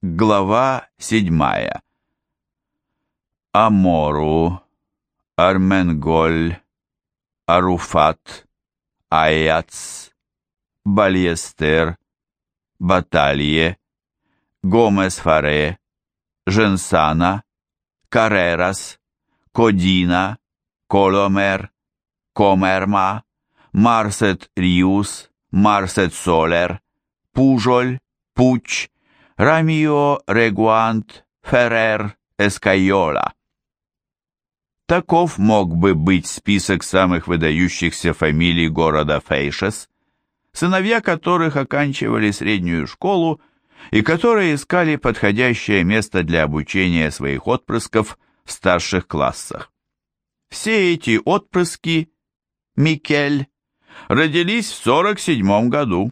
Глава седьмая. Амору, Арменголь, Аруфат, Аяц, Бальестер, Баталье, Гомес-Фаре, Женсана, Карерас, Кодина, Коломер, Комерма, Марсет Риус, Марсет Солер, Пужоль, Пуч, Рамио Регуант, Феррер, Эскайола. Таков мог бы быть список самых выдающихся фамилий города Фейшес, сыновья которых оканчивали среднюю школу и которые искали подходящее место для обучения своих отпрысков в старших классах. Все эти отпрыски, Микель, родились в 47 году.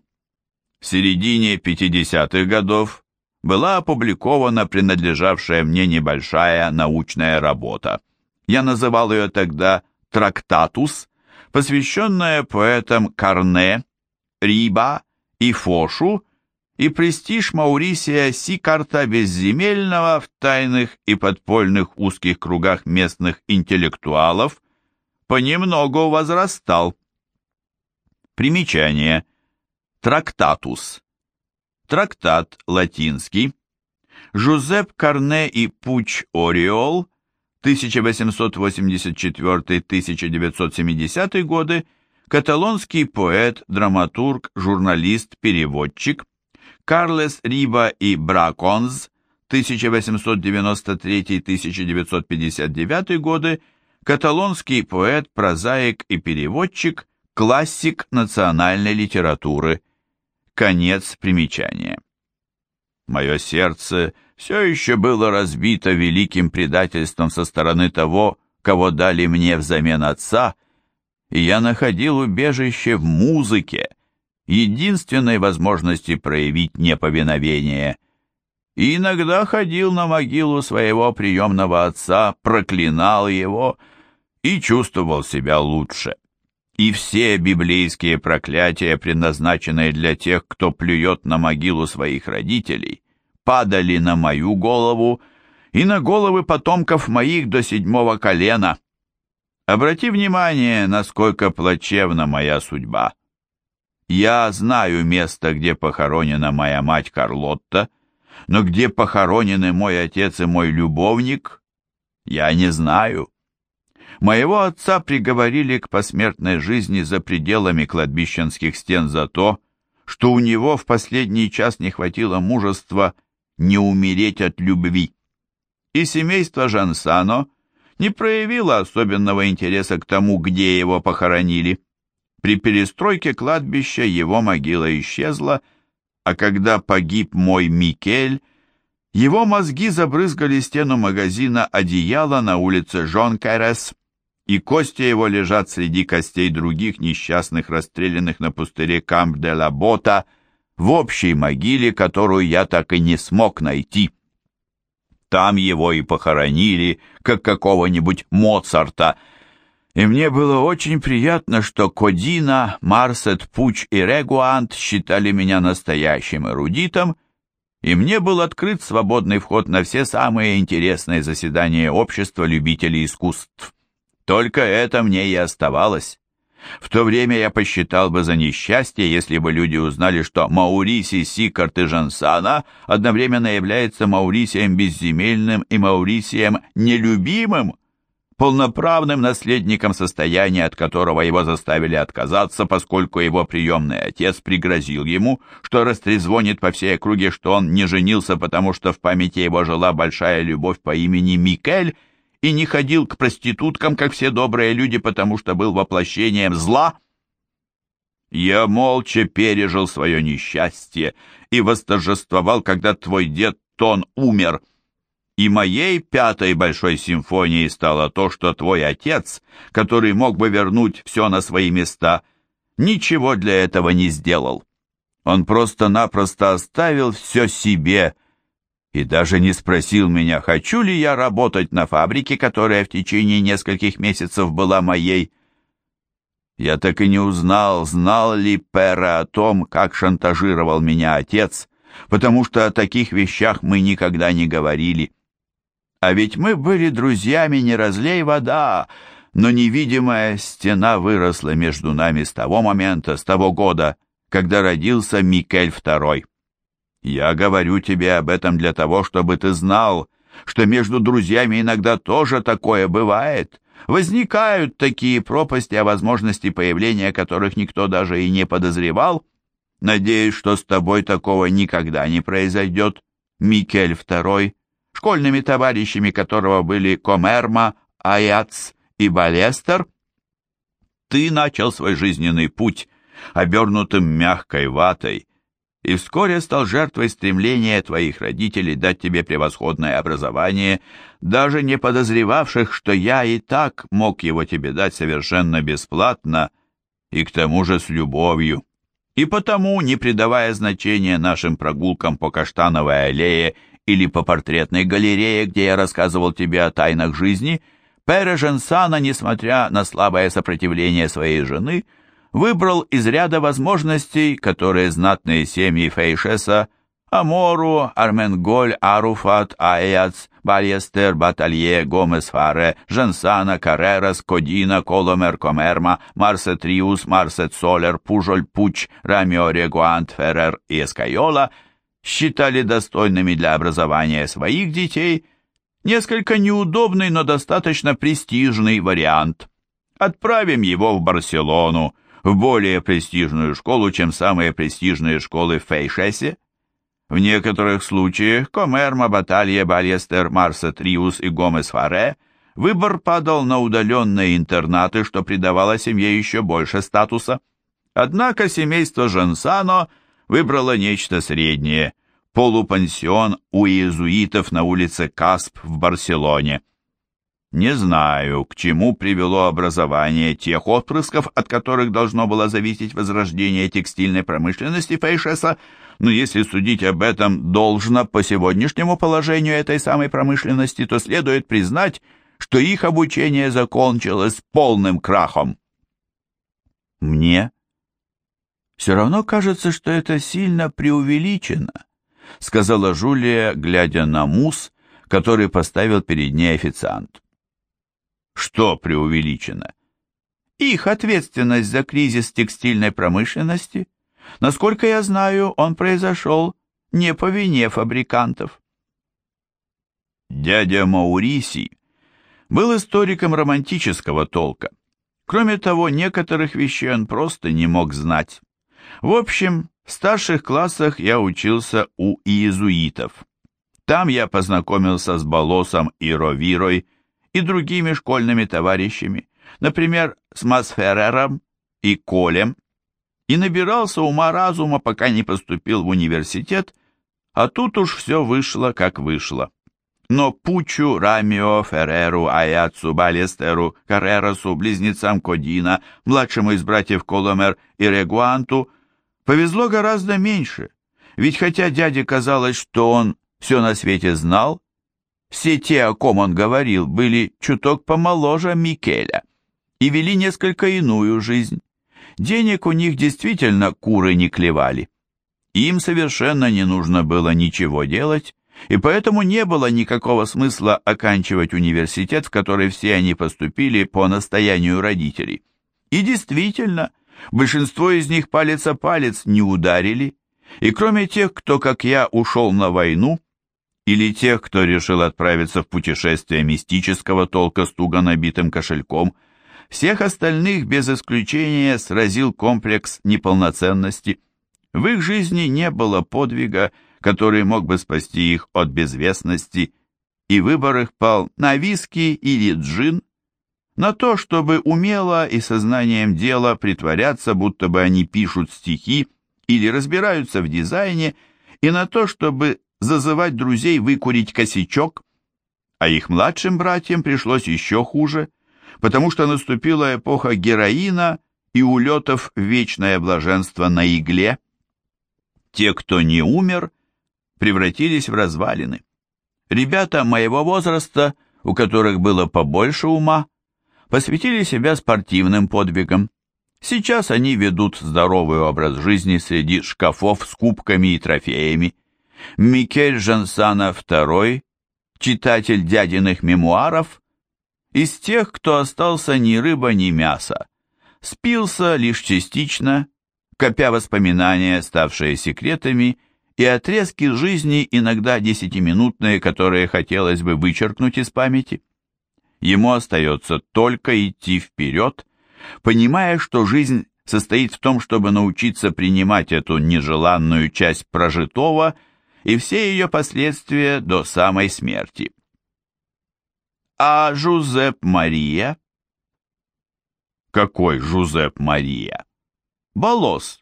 В середине 50-х годов была опубликована принадлежавшая мне небольшая научная работа. Я называл ее тогда «Трактатус», посвященная поэтам Карне, Риба и Фошу, и престиж Маурисия Сикарта Безземельного в тайных и подпольных узких кругах местных интеллектуалов понемногу возрастал. Примечание. Трактатус. Трактат латинский. Жузеп Карне и Пуч Ориол 1884-1970 годы, каталонский поэт, драматург, журналист, переводчик, Карлес Риба и Браконз 1893-1959 годы, каталонский поэт, прозаик и переводчик, классик национальной литературы. Конец примечания. Мое сердце все еще было разбито великим предательством со стороны того, кого дали мне взамен отца, и я находил убежище в музыке, единственной возможности проявить неповиновение. И иногда ходил на могилу своего приемного отца, проклинал его и чувствовал себя лучше. И все библейские проклятия, предназначенные для тех, кто плюет на могилу своих родителей, падали на мою голову и на головы потомков моих до седьмого колена. Обрати внимание, насколько плачевна моя судьба. Я знаю место, где похоронена моя мать Карлотта, но где похоронены мой отец и мой любовник, я не знаю. Моего отца приговорили к посмертной жизни за пределами кладбищенских стен за то, что у него в последний час не хватило мужества не умереть от любви. И семейство Жансано не проявило особенного интереса к тому, где его похоронили. При перестройке кладбища его могила исчезла, а когда погиб мой Микель, его мозги забрызгали стену магазина одеяла на улице Жон Кэрес, и кости его лежат среди костей других несчастных, расстрелянных на пустыре Камп-де-ла-Бота, в общей могиле, которую я так и не смог найти. Там его и похоронили, как какого-нибудь Моцарта — и мне было очень приятно, что Кодина, Марсет, Пуч и Регуант считали меня настоящим эрудитом, и мне был открыт свободный вход на все самые интересные заседания общества любителей искусств. Только это мне и оставалось. В то время я посчитал бы за несчастье, если бы люди узнали, что Маурисий Сикарт и Жансана одновременно является Маурисием безземельным и Маурисием нелюбимым, полноправным наследником состояния, от которого его заставили отказаться, поскольку его приемный отец пригрозил ему, что растрезвонит по всей округе, что он не женился, потому что в памяти его жила большая любовь по имени Микель и не ходил к проституткам, как все добрые люди, потому что был воплощением зла. Я молча пережил свое несчастье и восторжествовал, когда твой дед Тон умер — и моей пятой большой симфонией стало то, что твой отец, который мог бы вернуть все на свои места, ничего для этого не сделал. Он просто-напросто оставил все себе и даже не спросил меня, хочу ли я работать на фабрике, которая в течение нескольких месяцев была моей. Я так и не узнал, знал ли Пера о том, как шантажировал меня отец, потому что о таких вещах мы никогда не говорили. А ведь мы были друзьями, не разлей вода, но невидимая стена выросла между нами с того момента, с того года, когда родился Микель II. Я говорю тебе об этом для того, чтобы ты знал, что между друзьями иногда тоже такое бывает. Возникают такие пропасти, о возможности появления которых никто даже и не подозревал. Надеюсь, что с тобой такого никогда не произойдет. Микель II, школьными товарищами которого были Комерма, Аяц и Балестер. Ты начал свой жизненный путь, обернутым мягкой ватой, и вскоре стал жертвой стремления твоих родителей дать тебе превосходное образование, даже не подозревавших, что я и так мог его тебе дать совершенно бесплатно и к тому же с любовью. И потому, не придавая значения нашим прогулкам по Каштановой аллее или по портретной галерее, где я рассказывал тебе о тайнах жизни, Пере Женсана, несмотря на слабое сопротивление своей жены, выбрал из ряда возможностей, которые знатные семьи Фейшеса Амору, Арменголь, Аруфат, Аяц, Бальестер, Баталье, Гомес Фаре, Жансана, Карерас, Кодина, Коломер, Комерма, Марсет Риус, Марсет Солер, Пужоль Пуч, Рамио Регуант, Феррер и Эскайола считали достойными для образования своих детей несколько неудобный, но достаточно престижный вариант. Отправим его в Барселону, в более престижную школу, чем самые престижные школы в Фейшесе? В некоторых случаях Комерма, Баталья, Бальестер, Марса, Триус и Гомес Фаре выбор падал на удаленные интернаты, что придавало семье еще больше статуса. Однако семейство Жансано выбрало нечто среднее – полупансион у иезуитов на улице Касп в Барселоне – не знаю, к чему привело образование тех отпрысков, от которых должно было зависеть возрождение текстильной промышленности Фейшеса, но если судить об этом должно по сегодняшнему положению этой самой промышленности, то следует признать, что их обучение закончилось полным крахом. Мне все равно кажется, что это сильно преувеличено, сказала Жулия, глядя на мусс, который поставил перед ней официант. Что преувеличено? Их ответственность за кризис текстильной промышленности. Насколько я знаю, он произошел не по вине фабрикантов. Дядя Мауриси был историком романтического толка. Кроме того, некоторых вещей он просто не мог знать. В общем, в старших классах я учился у иезуитов. Там я познакомился с Болосом и Ровирой, и другими школьными товарищами, например, с Масферером и Колем, и набирался ума-разума, пока не поступил в университет, а тут уж все вышло, как вышло. Но Пучу, Рамио, Ферреру, Аяцу, Балестеру, Каррерасу, близнецам Кодина, младшему из братьев Коломер и Регуанту повезло гораздо меньше, ведь хотя дяде казалось, что он все на свете знал, все те, о ком он говорил, были чуток помоложе Микеля и вели несколько иную жизнь. Денег у них действительно куры не клевали. Им совершенно не нужно было ничего делать, и поэтому не было никакого смысла оканчивать университет, в который все они поступили по настоянию родителей. И действительно, большинство из них палец о палец не ударили, и кроме тех, кто, как я, ушел на войну, или тех, кто решил отправиться в путешествие мистического толка с туго набитым кошельком, всех остальных без исключения сразил комплекс неполноценности. В их жизни не было подвига, который мог бы спасти их от безвестности, и выбор их пал на виски или джин, на то, чтобы умело и сознанием дела притворяться, будто бы они пишут стихи или разбираются в дизайне, и на то, чтобы зазывать друзей выкурить косячок, а их младшим братьям пришлось еще хуже, потому что наступила эпоха героина и улетов в вечное блаженство на игле. Те, кто не умер, превратились в развалины. Ребята моего возраста, у которых было побольше ума, посвятили себя спортивным подвигам. Сейчас они ведут здоровый образ жизни среди шкафов с кубками и трофеями – Микель Жансана II, читатель дядиных мемуаров, из тех, кто остался ни рыба, ни мясо, спился лишь частично, копя воспоминания, ставшие секретами, и отрезки жизни, иногда десятиминутные, которые хотелось бы вычеркнуть из памяти. Ему остается только идти вперед, понимая, что жизнь состоит в том, чтобы научиться принимать эту нежеланную часть прожитого и все ее последствия до самой смерти. А Жузеп Мария? Какой Жузеп Мария? Болос.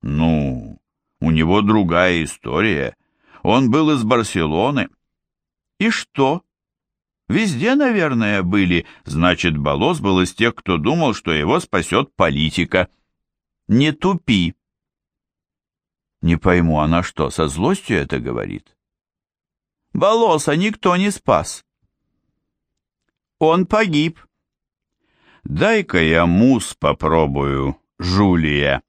Ну, у него другая история. Он был из Барселоны. И что? Везде, наверное, были. Значит, Болос был из тех, кто думал, что его спасет политика. Не тупи. Не пойму, она что, со злостью это говорит? Болоса никто не спас. Он погиб. Дай-ка я мус попробую, Жулия.